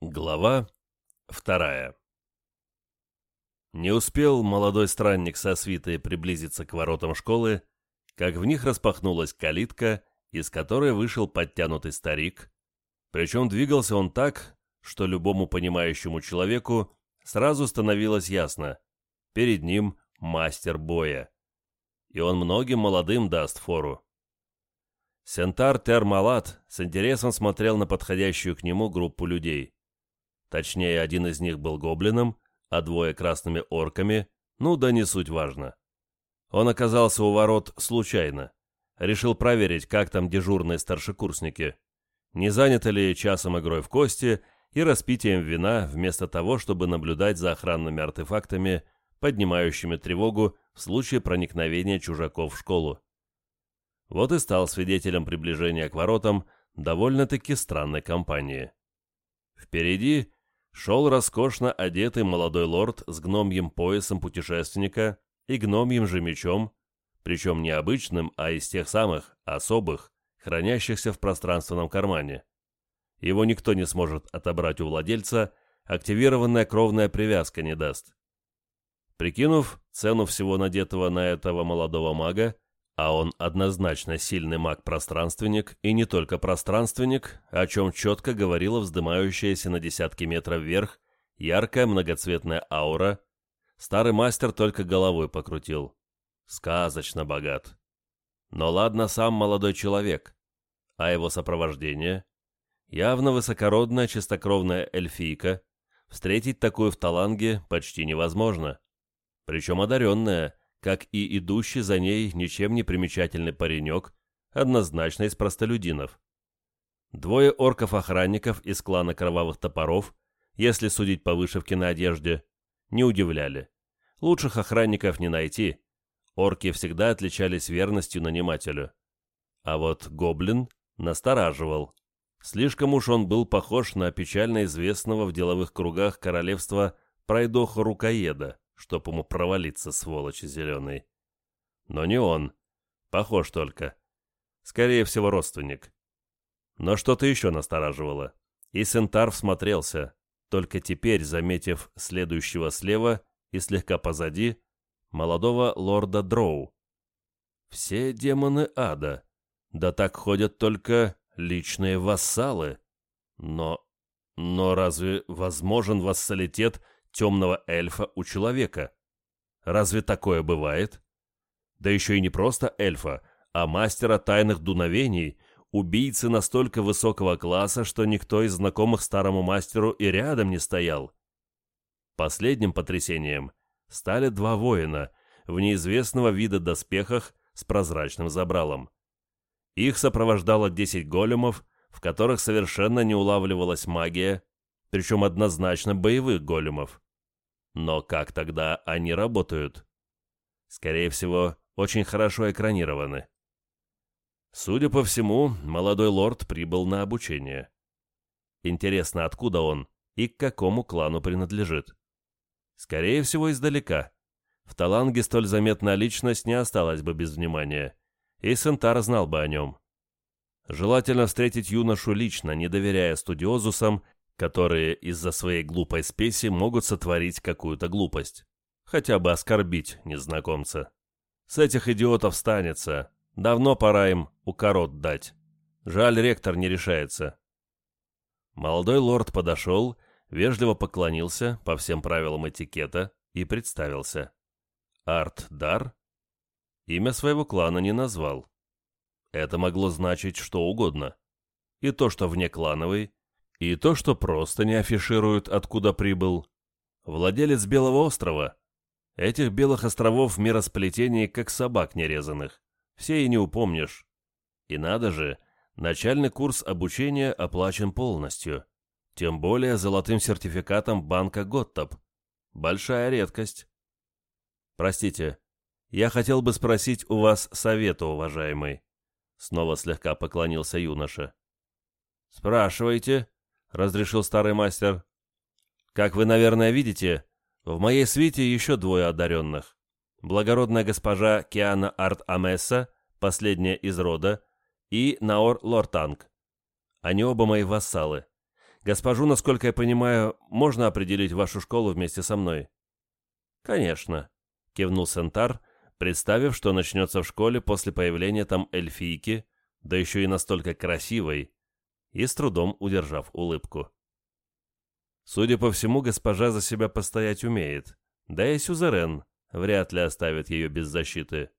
Глава вторая. Не успел молодой странник со свитой приблизиться к воротам школы, как в них распахнулась калитка, из которой вышел подтянутый старик, причем двигался он так, что любому понимающему человеку сразу становилось ясно, перед ним мастер боя, и он многим молодым даст фору. Сентар Термалат с интересом смотрел на подходящую к нему группу людей – Точнее, один из них был гоблином, а двое красными орками, ну да не суть важно. Он оказался у ворот случайно. Решил проверить, как там дежурные старшекурсники. Не заняты ли часом игрой в кости и распитием вина, вместо того, чтобы наблюдать за охранными артефактами, поднимающими тревогу в случае проникновения чужаков в школу. Вот и стал свидетелем приближения к воротам довольно-таки странной компании. Впереди шел роскошно одетый молодой лорд с гномьим поясом путешественника и гномьим же мечом, причем не обычным, а из тех самых, особых, хранящихся в пространственном кармане. Его никто не сможет отобрать у владельца, активированная кровная привязка не даст. Прикинув цену всего надетого на этого молодого мага, а он однозначно сильный маг-пространственник, и не только пространственник, о чем четко говорила вздымающаяся на десятки метров вверх яркая многоцветная аура. Старый мастер только головой покрутил. Сказочно богат. Но ладно сам молодой человек, а его сопровождение? Явно высокородная чистокровная эльфийка. Встретить такую в Таланге почти невозможно. Причем одаренная, как и идущий за ней ничем не примечательный паренек, однозначно из простолюдинов. Двое орков-охранников из клана Кровавых Топоров, если судить по вышивке на одежде, не удивляли. Лучших охранников не найти. Орки всегда отличались верностью нанимателю. А вот гоблин настораживал. Слишком уж он был похож на печально известного в деловых кругах королевства пройдоха-рукоеда чтоб ему провалиться, сволочи зеленый. Но не он. Похож только. Скорее всего, родственник. Но что-то еще настораживало. И Сентар всмотрелся, только теперь заметив следующего слева и слегка позади молодого лорда Дроу. Все демоны ада. Да так ходят только личные вассалы. Но... Но разве возможен вассалитет темного эльфа у человека. Разве такое бывает? Да еще и не просто эльфа, а мастера тайных дуновений, убийцы настолько высокого класса, что никто из знакомых старому мастеру и рядом не стоял. Последним потрясением стали два воина в неизвестного вида доспехах с прозрачным забралом. Их сопровождало десять големов, в которых совершенно не улавливалась магия, причем однозначно боевых големов. Но как тогда они работают? Скорее всего, очень хорошо экранированы. Судя по всему, молодой лорд прибыл на обучение. Интересно, откуда он и к какому клану принадлежит. Скорее всего, издалека. В Таланге столь заметная личность не осталась бы без внимания, и Сентар знал бы о нем. Желательно встретить юношу лично, не доверяя студиозусам которые из-за своей глупой спеси могут сотворить какую-то глупость. Хотя бы оскорбить незнакомца. С этих идиотов станется. Давно пора им укорот дать. Жаль, ректор не решается. Молодой лорд подошел, вежливо поклонился по всем правилам этикета и представился. Арт Дар? Имя своего клана не назвал. Это могло значить что угодно. И то, что вне клановый, и то, что просто не афишируют, откуда прибыл. Владелец Белого острова. Этих белых островов в миросплетении, как собак нерезанных. Все и не упомнишь. И надо же, начальный курс обучения оплачен полностью. Тем более золотым сертификатом банка Готтоп. Большая редкость. Простите, я хотел бы спросить у вас совета, уважаемый. Снова слегка поклонился юноша. Спрашивайте, — разрешил старый мастер. «Как вы, наверное, видите, в моей свите еще двое одаренных. Благородная госпожа Киана Арт Амесса, последняя из рода, и Наор Лортанг. Они оба мои вассалы. Госпожу, насколько я понимаю, можно определить вашу школу вместе со мной?» «Конечно», — кивнул Сентар, представив, что начнется в школе после появления там эльфийки, да еще и настолько красивой, и с трудом удержав улыбку. Судя по всему, госпожа за себя постоять умеет, да и Сюзерен вряд ли оставит ее без защиты.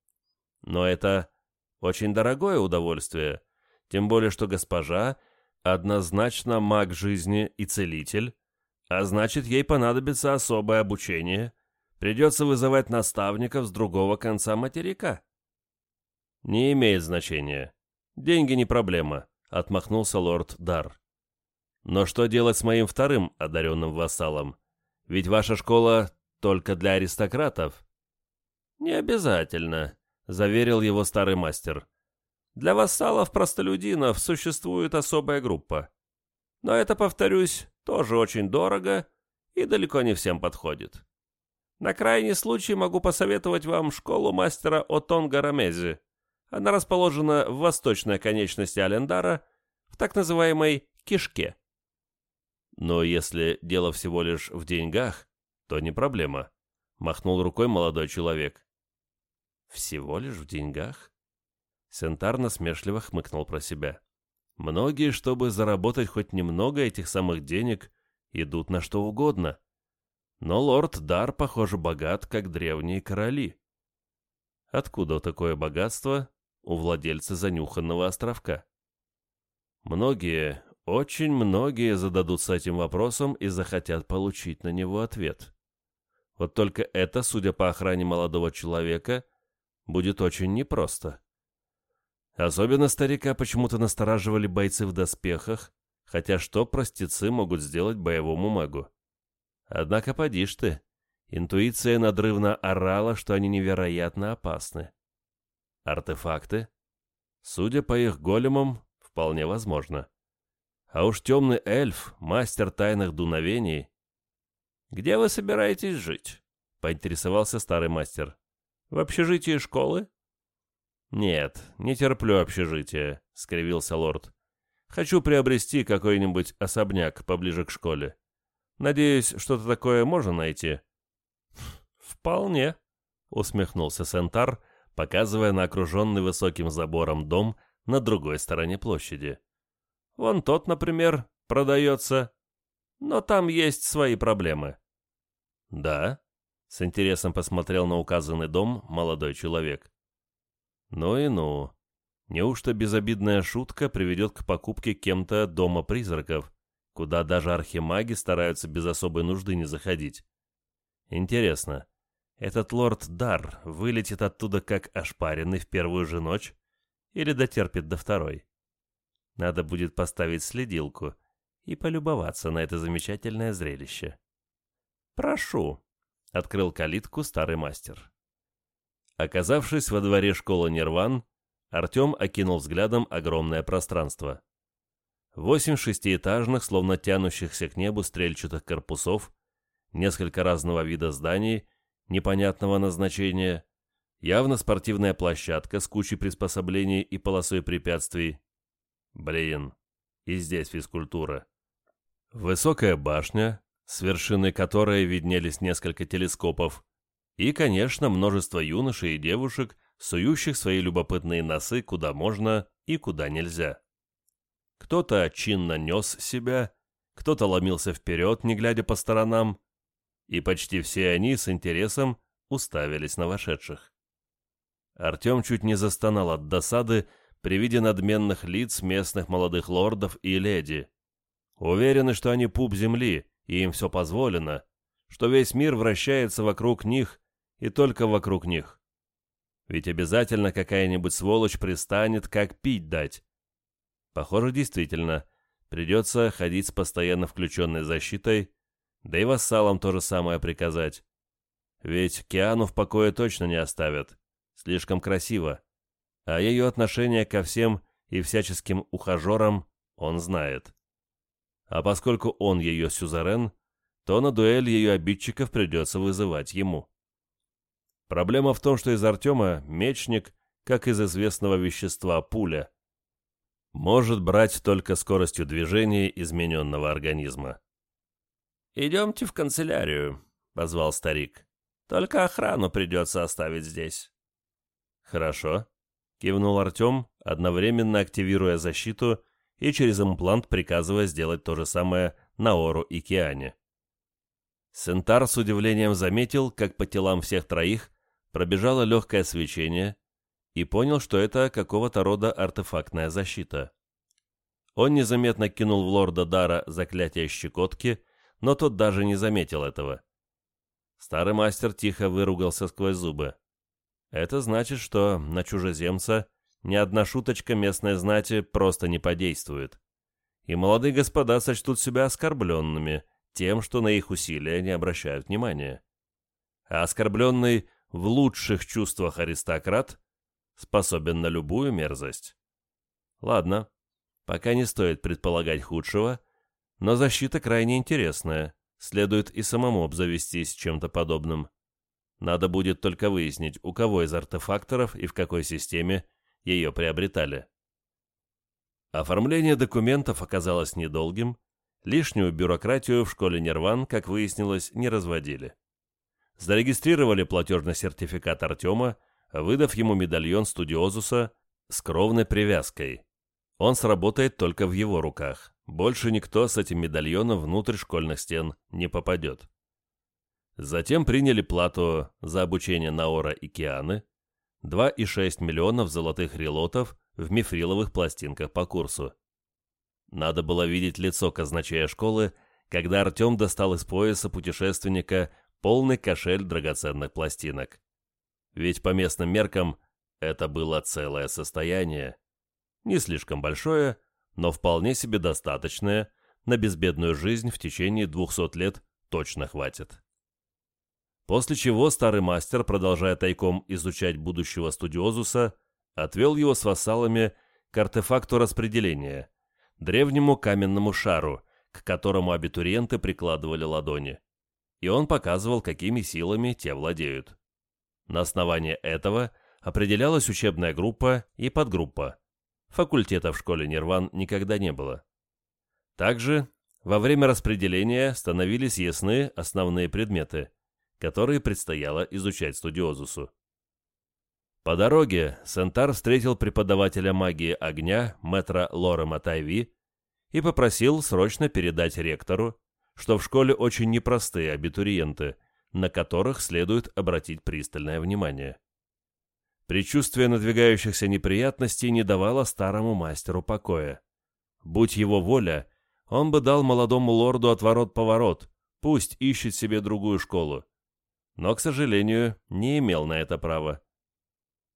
Но это очень дорогое удовольствие, тем более что госпожа однозначно маг жизни и целитель, а значит, ей понадобится особое обучение, придется вызывать наставников с другого конца материка. Не имеет значения. Деньги не проблема, отмахнулся лорд Дар. Но что делать с моим вторым одаренным вассалом? Ведь ваша школа только для аристократов. Не обязательно, заверил его старый мастер. Для вассалов-простолюдинов существует особая группа. Но это, повторюсь, тоже очень дорого и далеко не всем подходит. На крайний случай могу посоветовать вам школу мастера Отонга Рамези. Она расположена в восточной конечности Алендара, в так называемой «кишке». Но если дело всего лишь в деньгах, то не проблема, махнул рукой молодой человек. Всего лишь в деньгах? Сентар насмешливо хмыкнул про себя. Многие, чтобы заработать хоть немного этих самых денег, идут на что угодно. Но лорд Дар, похоже, богат, как древние короли. Откуда такое богатство у владельца занюханного островка? Многие, очень многие зададутся этим вопросом и захотят получить на него ответ. Вот только это, судя по охране молодого человека, будет очень непросто. Особенно старика почему-то настораживали бойцы в доспехах, хотя что простецы могут сделать боевому магу? Однако поди ж ты, интуиция надрывно орала, что они невероятно опасны. Артефакты? Судя по их големам, вполне возможно. А уж темный эльф, мастер тайных дуновений. «Где вы собираетесь жить?» — поинтересовался старый мастер. «В общежитии школы?» «Нет, не терплю общежитие», — скривился лорд. «Хочу приобрести какой-нибудь особняк поближе к школе. Надеюсь, что-то такое можно найти?» «Вполне», — усмехнулся Сентар, показывая на окруженный высоким забором дом на другой стороне площади. «Вон тот, например, продается, но там есть свои проблемы». «Да?» — с интересом посмотрел на указанный дом молодой человек. Ну и ну. Неужто безобидная шутка приведет к покупке кем-то дома призраков, куда даже архимаги стараются без особой нужды не заходить? Интересно, этот лорд Дар вылетит оттуда как ошпаренный в первую же ночь или дотерпит до второй? Надо будет поставить следилку и полюбоваться на это замечательное зрелище. «Прошу», — открыл калитку старый мастер. Оказавшись во дворе школы Нирван, Артем окинул взглядом огромное пространство. Восемь шестиэтажных, словно тянущихся к небу стрельчатых корпусов, несколько разного вида зданий, непонятного назначения, явно спортивная площадка с кучей приспособлений и полосой препятствий. Блин, и здесь физкультура. Высокая башня, с вершины которой виднелись несколько телескопов, и, конечно, множество юношей и девушек, сующих свои любопытные носы куда можно и куда нельзя. Кто-то чинно нес себя, кто-то ломился вперед, не глядя по сторонам, и почти все они с интересом уставились на вошедших. Артем чуть не застонал от досады при виде надменных лиц местных молодых лордов и леди. Уверены, что они пуп земли, и им все позволено, что весь мир вращается вокруг них и только вокруг них. Ведь обязательно какая-нибудь сволочь пристанет, как пить дать. Похоже, действительно, придется ходить с постоянно включенной защитой, да и вассалам то же самое приказать. Ведь Киану в покое точно не оставят. Слишком красиво. А ее отношение ко всем и всяческим ухажерам он знает. А поскольку он ее сюзерен, то на дуэль ее обидчиков придется вызывать ему. Проблема в том, что из Артема мечник, как из известного вещества пуля. может брать только скоростью движения измененного организма. «Идемте в канцелярию», — позвал старик. «Только охрану придется оставить здесь». «Хорошо», — кивнул Артем, одновременно активируя защиту и через имплант приказывая сделать то же самое Наору и Киане. Сентар с удивлением заметил, как по телам всех троих пробежало легкое свечение, и понял, что это какого-то рода артефактная защита. Он незаметно кинул в лорда Дара заклятие щекотки, но тот даже не заметил этого. Старый мастер тихо выругался сквозь зубы. Это значит, что на чужеземца ни одна шуточка местной знати просто не подействует. И молодые господа сочтут себя оскорбленными тем, что на их усилия не обращают внимания. А оскорбленный в лучших чувствах аристократ способен на любую мерзость. Ладно, пока не стоит предполагать худшего, но защита крайне интересная, следует и самому обзавестись чем-то подобным. Надо будет только выяснить, у кого из артефакторов и в какой системе ее приобретали. Оформление документов оказалось недолгим, лишнюю бюрократию в школе Нирван, как выяснилось, не разводили. Зарегистрировали платежный сертификат Артема, выдав ему медальон студиозуса с кровной привязкой. Он сработает только в его руках. Больше никто с этим медальоном внутрь школьных стен не попадет. Затем приняли плату за обучение Наора и Кианы, 2,6 миллионов золотых релотов в мифриловых пластинках по курсу. Надо было видеть лицо казначея школы, когда Артем достал из пояса путешественника полный кошель драгоценных пластинок. Ведь по местным меркам это было целое состояние. Не слишком большое, но вполне себе достаточное, на безбедную жизнь в течение 200 лет точно хватит. После чего старый мастер, продолжая тайком изучать будущего студиозуса, отвел его с вассалами к артефакту распределения, древнему каменному шару, к которому абитуриенты прикладывали ладони. И он показывал, какими силами те владеют. На основании этого определялась учебная группа и подгруппа. Факультета в школе Нирван никогда не было. Также во время распределения становились ясны основные предметы – которые предстояло изучать студиозусу. По дороге Сентар встретил преподавателя магии огня, мэтра Лора Матайви, и попросил срочно передать ректору, что в школе очень непростые абитуриенты, на которых следует обратить пристальное внимание. Предчувствие надвигающихся неприятностей не давало старому мастеру покоя. Будь его воля, он бы дал молодому лорду отворот-поворот, пусть ищет себе другую школу но, к сожалению, не имел на это права.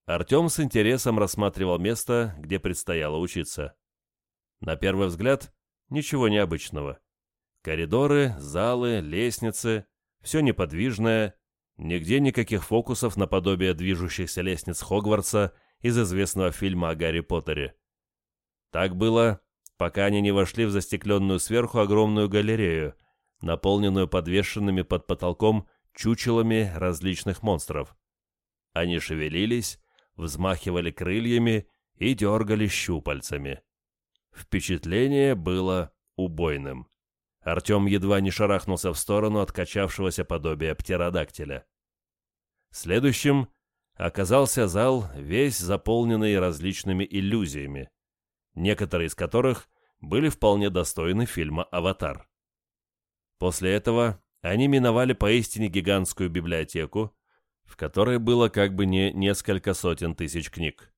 Артем с интересом рассматривал место, где предстояло учиться. На первый взгляд, ничего необычного. Коридоры, залы, лестницы, все неподвижное, нигде никаких фокусов наподобие движущихся лестниц Хогвартса из известного фильма о Гарри Поттере. Так было, пока они не вошли в застекленную сверху огромную галерею, наполненную подвешенными под потолком чучелами различных монстров. Они шевелились, взмахивали крыльями и дергали щупальцами. Впечатление было убойным. Артем едва не шарахнулся в сторону откачавшегося подобия птеродактиля. Следующим оказался зал, весь заполненный различными иллюзиями, некоторые из которых были вполне достойны фильма «Аватар». После этого они миновали поистине гигантскую библиотеку, в которой было как бы не несколько сотен тысяч книг.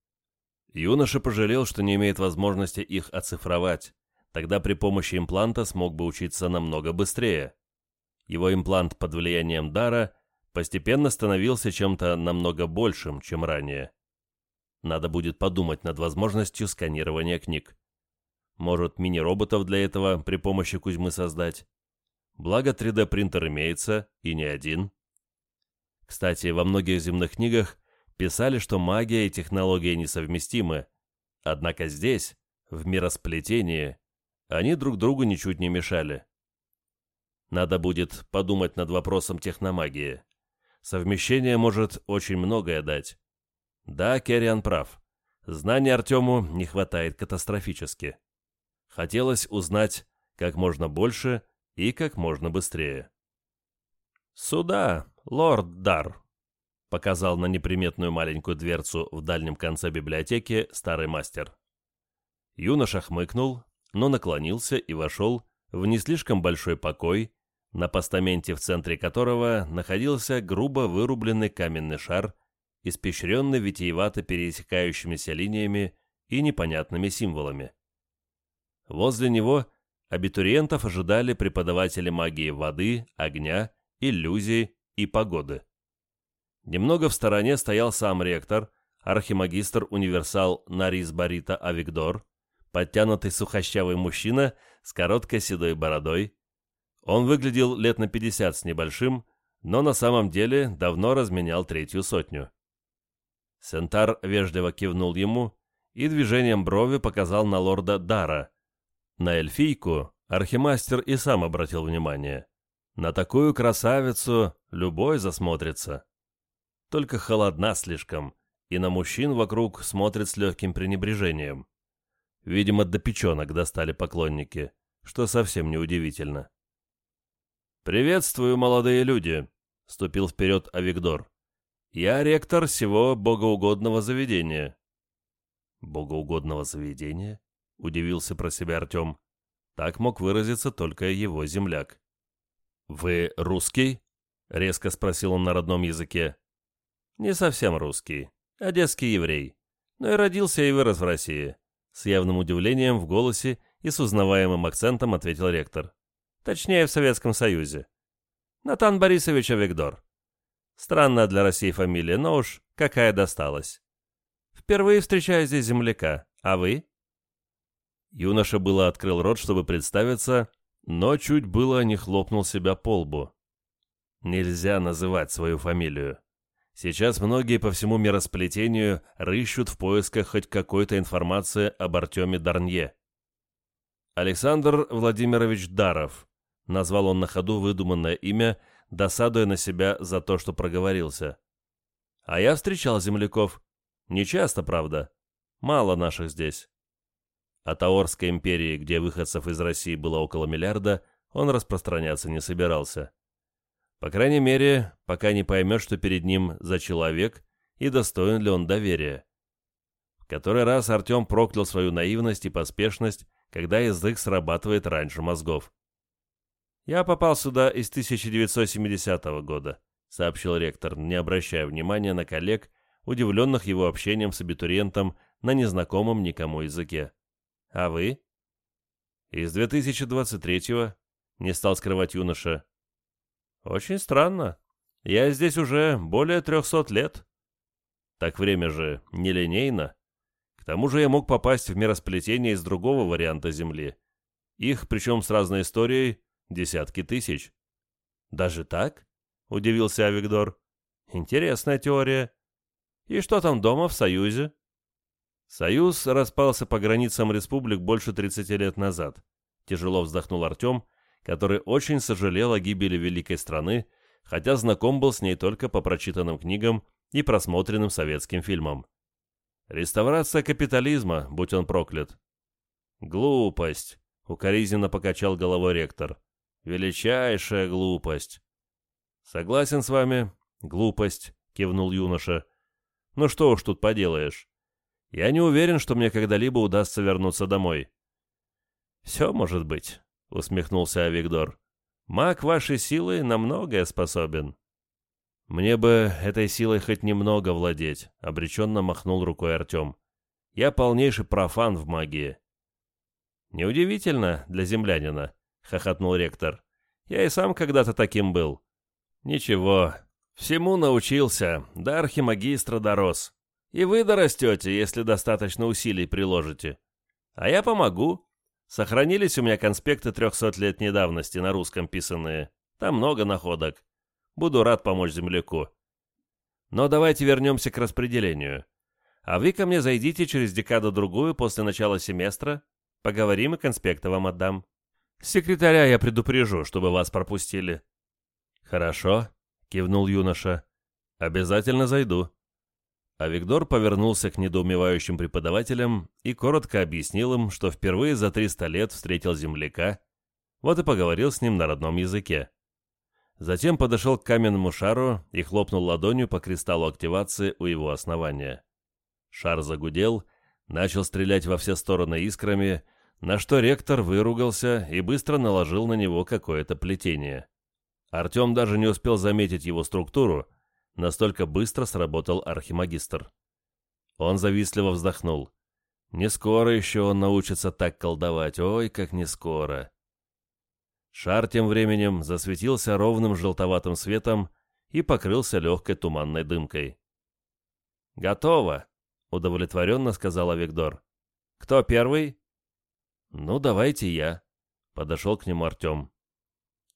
Юноша пожалел, что не имеет возможности их оцифровать, тогда при помощи импланта смог бы учиться намного быстрее. Его имплант под влиянием дара постепенно становился чем-то намного большим, чем ранее. Надо будет подумать над возможностью сканирования книг. Может, мини-роботов для этого при помощи Кузьмы создать. Благо 3D-принтер имеется, и не один. Кстати, во многих земных книгах писали, что магия и технология несовместимы, однако здесь, в миросплетении, они друг другу ничуть не мешали. Надо будет подумать над вопросом техномагии. Совмещение может очень многое дать. Да, Керриан прав. Знаний Артему не хватает катастрофически. Хотелось узнать как можно больше и как можно быстрее. «Сюда, лорд Дар», — показал на неприметную маленькую дверцу в дальнем конце библиотеки старый мастер. Юноша хмыкнул, но наклонился и вошел в не слишком большой покой, на постаменте в центре которого находился грубо вырубленный каменный шар, испещренный витиевато пересекающимися линиями и непонятными символами. Возле него абитуриентов ожидали преподаватели магии воды, огня, иллюзий и погоды. Немного в стороне стоял сам ректор, архимагистр-универсал Нарис Барита Авигдор, подтянутый сухощавый мужчина с короткой седой бородой. Он выглядел лет на 50 с небольшим, но на самом деле давно разменял третью сотню. Сентар вежливо кивнул ему и движением брови показал на лорда Дара. На эльфийку архимастер и сам обратил внимание. На такую красавицу любой засмотрится. Только холодна слишком, и на мужчин вокруг смотрит с легким пренебрежением. Видимо, до печенок достали поклонники, что совсем неудивительно. «Приветствую, молодые люди!» — ступил вперед Авигдор. «Я ректор всего богоугодного заведения». «Богоугодного заведения?» — удивился про себя Артем. Так мог выразиться только его земляк. «Вы русский?» — резко спросил он на родном языке. «Не совсем русский. Одесский еврей. Но и родился и вырос в России. С явным удивлением в голосе и с узнаваемым акцентом ответил ректор. Точнее, в Советском Союзе. Натан Борисович Авигдор. Странная для России фамилия, но уж какая досталась. Впервые встречаю здесь земляка. А вы? Юноша было открыл рот, чтобы представиться, но чуть было не хлопнул себя по лбу. Нельзя называть свою фамилию. Сейчас многие по всему миросплетению рыщут в поисках хоть какой-то информации об Артеме Дарнье. Александр Владимирович Даров, назвал он на ходу выдуманное имя, досадуя на себя за то, что проговорился. А я встречал земляков. Не часто, правда. Мало наших здесь. От Аорской империи, где выходцев из России было около миллиарда, он распространяться не собирался. По крайней мере, пока не поймет, что перед ним за человек и достоин ли он доверия. В который раз Артем проклял свою наивность и поспешность, когда язык срабатывает раньше мозгов. «Я попал сюда из 1970 года», — сообщил ректор, не обращая внимания на коллег, удивленных его общением с абитуриентом на незнакомом никому языке. «А вы?» «Из 2023-го», — не стал скрывать юноша. «Очень странно. Я здесь уже более трехсот лет». «Так время же нелинейно. К тому же я мог попасть в миросплетение из другого варианта Земли. Их, причем с разной историей, десятки тысяч». «Даже так?» — удивился Авигдор. «Интересная теория. И что там дома в Союзе?» Союз распался по границам республик больше 30 лет назад. Тяжело вздохнул Артем, который очень сожалел о гибели великой страны, хотя знаком был с ней только по прочитанным книгам и просмотренным советским фильмам. Реставрация капитализма, будь он проклят. Глупость, укоризненно покачал головой ректор. Величайшая глупость. Согласен с вами, глупость, кивнул юноша. Ну что уж тут поделаешь. Я не уверен, что мне когда-либо удастся вернуться домой. Все может быть, — усмехнулся Авигдор. «Маг вашей силы на многое способен». «Мне бы этой силой хоть немного владеть», — обреченно махнул рукой Артем. «Я полнейший профан в магии». «Неудивительно для землянина», — хохотнул ректор. «Я и сам когда-то таким был». «Ничего, всему научился, до архимагистра дорос. И вы дорастете, если достаточно усилий приложите. А я помогу, Сохранились у меня конспекты трехсотлетней давности на русском писанные. Там много находок. Буду рад помочь земляку. Но давайте вернемся к распределению. А вы ко мне зайдите через декаду-другую после начала семестра. Поговорим и конспекты вам отдам. Секретаря я предупрежу, чтобы вас пропустили. Хорошо, кивнул юноша. Обязательно зайду. А Виктор повернулся к недоумевающим преподавателям и коротко объяснил им, что впервые за 300 лет встретил земляка, вот и поговорил с ним на родном языке. Затем подошел к каменному шару и хлопнул ладонью по кристаллу активации у его основания. Шар загудел, начал стрелять во все стороны искрами, на что ректор выругался и быстро наложил на него какое-то плетение. Артем даже не успел заметить его структуру, настолько быстро сработал архимагистр. Он завистливо вздохнул. Не скоро еще он научится так колдовать, ой, как не скоро. Шар тем временем засветился ровным желтоватым светом и покрылся легкой туманной дымкой. «Готово!» — удовлетворенно сказала Виктор. «Кто первый?» «Ну, давайте я», — подошел к нему Артем.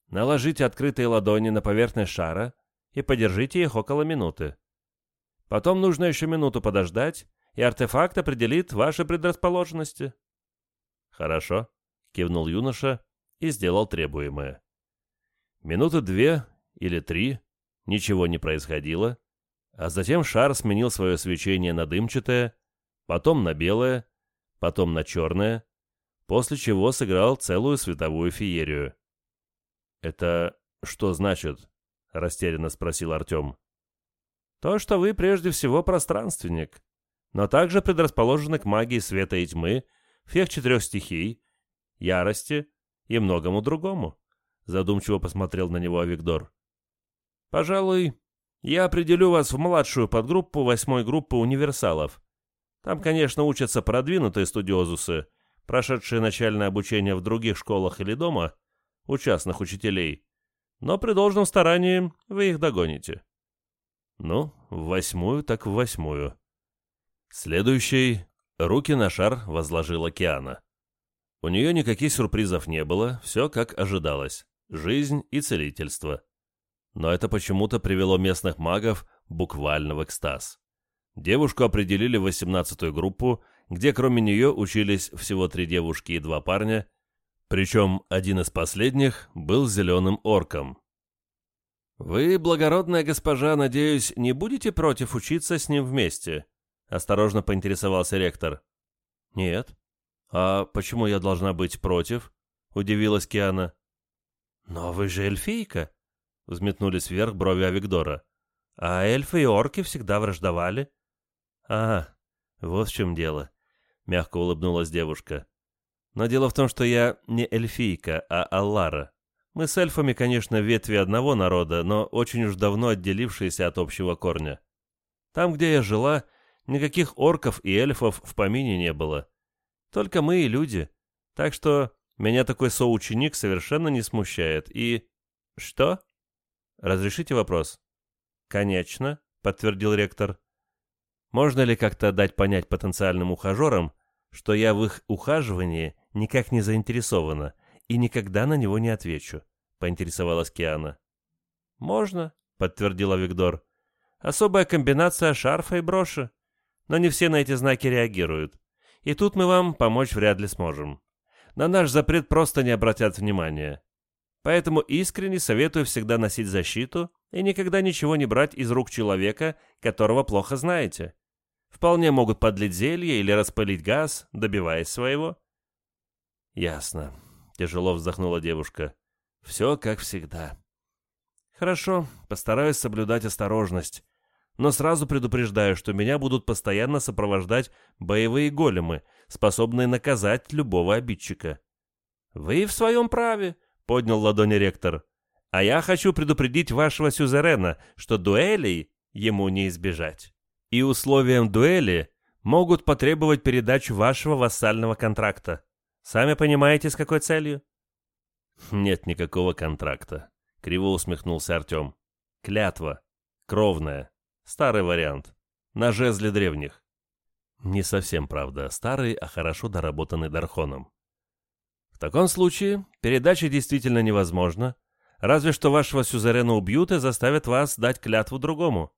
«Наложите открытые ладони на поверхность шара и подержите их около минуты. Потом нужно еще минуту подождать, и артефакт определит ваши предрасположенности». «Хорошо», — кивнул юноша и сделал требуемое. Минуты две или три ничего не происходило, а затем шар сменил свое свечение на дымчатое, потом на белое, потом на черное, после чего сыграл целую световую феерию. «Это что значит?» — растерянно спросил Артем. «То, что вы прежде всего пространственник, но также предрасположены к магии света и тьмы, всех четырех стихий, ярости и многому другому», — задумчиво посмотрел на него Авигдор. «Пожалуй, я определю вас в младшую подгруппу восьмой группы универсалов. Там, конечно, учатся продвинутые студиозусы, прошедшие начальное обучение в других школах или дома, у частных учителей, но при должном старании вы их догоните. Ну, в восьмую так в восьмую. Следующий руки на шар возложила Киана. У нее никаких сюрпризов не было, все как ожидалось. Жизнь и целительство. Но это почему-то привело местных магов буквально в экстаз. Девушку определили в 18-ю группу, где кроме нее учились всего три девушки и два парня, причем один из последних был зеленым орком. «Вы, благородная госпожа, надеюсь, не будете против учиться с ним вместе?» — осторожно поинтересовался ректор. «Нет». «А почему я должна быть против?» — удивилась Киана. «Но вы же эльфийка!» — взметнулись вверх брови Авигдора. «А эльфы и орки всегда враждовали». «А, вот в чем дело», — мягко улыбнулась девушка. «Но дело в том, что я не эльфийка, а Аллара. Мы с эльфами, конечно, ветви одного народа, но очень уж давно отделившиеся от общего корня. Там, где я жила, никаких орков и эльфов в помине не было. Только мы и люди. Так что меня такой соученик совершенно не смущает. И... Что? Разрешите вопрос? Конечно, подтвердил ректор. Можно ли как-то дать понять потенциальным ухажерам, что я в их ухаживании никак не заинтересована и никогда на него не отвечу, поинтересовалась Киана. Можно, подтвердила Виктор. Особая комбинация шарфа и броши. Но не все на эти знаки реагируют и тут мы вам помочь вряд ли сможем. На наш запрет просто не обратят внимания. Поэтому искренне советую всегда носить защиту и никогда ничего не брать из рук человека, которого плохо знаете. Вполне могут подлить зелье или распылить газ, добиваясь своего. Ясно. Тяжело вздохнула девушка. Все как всегда. Хорошо, постараюсь соблюдать осторожность но сразу предупреждаю, что меня будут постоянно сопровождать боевые големы, способные наказать любого обидчика». «Вы в своем праве», — поднял ладони ректор. «А я хочу предупредить вашего сюзерена, что дуэлей ему не избежать. И условием дуэли могут потребовать передачу вашего вассального контракта. Сами понимаете, с какой целью?» «Нет никакого контракта», — криво усмехнулся Артем. «Клятва. Кровная. Старый вариант. На жезле древних. Не совсем, правда, старый, а хорошо доработанный Дархоном. В таком случае передача действительно невозможна, разве что вашего сюзерена убьют и заставят вас дать клятву другому.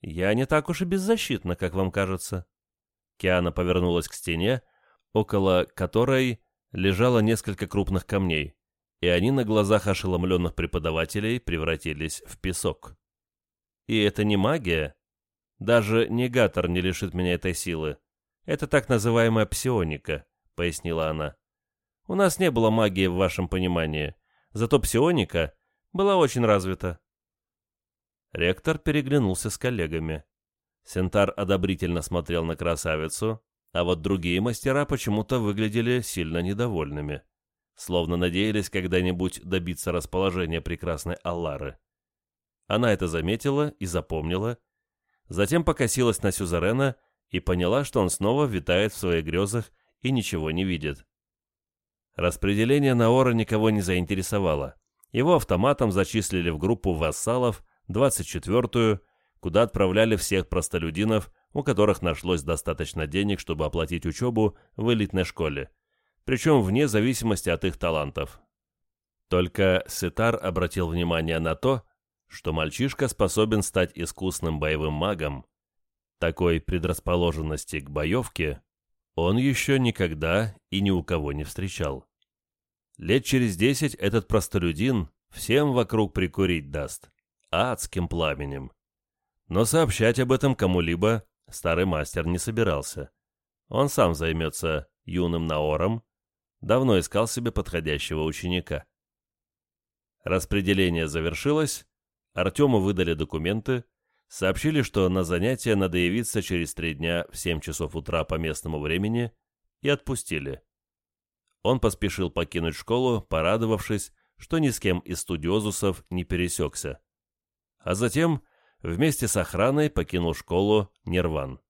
Я не так уж и беззащитна, как вам кажется. Киана повернулась к стене, около которой лежало несколько крупных камней, и они на глазах ошеломленных преподавателей превратились в песок. И это не магия. Даже негатор не лишит меня этой силы. Это так называемая псионика, пояснила она. У нас не было магии в вашем понимании, зато псионика была очень развита. Ректор переглянулся с коллегами. Сентар одобрительно смотрел на красавицу, а вот другие мастера почему-то выглядели сильно недовольными, словно надеялись когда-нибудь добиться расположения прекрасной Аллары. Она это заметила и запомнила, затем покосилась на Сюзерена и поняла, что он снова витает в своих грезах и ничего не видит. Распределение Наора никого не заинтересовало. Его автоматом зачислили в группу вассалов, 24-ю, куда отправляли всех простолюдинов, у которых нашлось достаточно денег, чтобы оплатить учебу в элитной школе, причем вне зависимости от их талантов. Только Сетар обратил внимание на то, что мальчишка способен стать искусным боевым магом. Такой предрасположенности к боевке он еще никогда и ни у кого не встречал. Лет через десять этот простолюдин всем вокруг прикурить даст, адским пламенем. Но сообщать об этом кому-либо старый мастер не собирался. Он сам займется юным Наором, давно искал себе подходящего ученика. Распределение завершилось, Артему выдали документы, сообщили, что на занятие надо явиться через три дня в 7 часов утра по местному времени, и отпустили. Он поспешил покинуть школу, порадовавшись, что ни с кем из студиозусов не пересекся. А затем вместе с охраной покинул школу Нирван.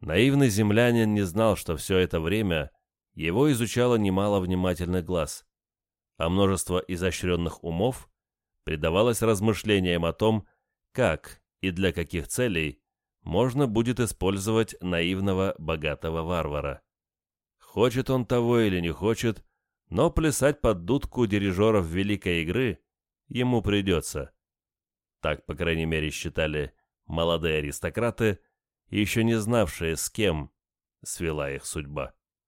Наивный землянин не знал, что все это время его изучало немало внимательных глаз, а множество изощренных умов предавалось размышлениям о том, как и для каких целей можно будет использовать наивного богатого варвара. Хочет он того или не хочет, но плясать под дудку дирижеров великой игры ему придется. Так, по крайней мере, считали молодые аристократы, еще не знавшие, с кем свела их судьба.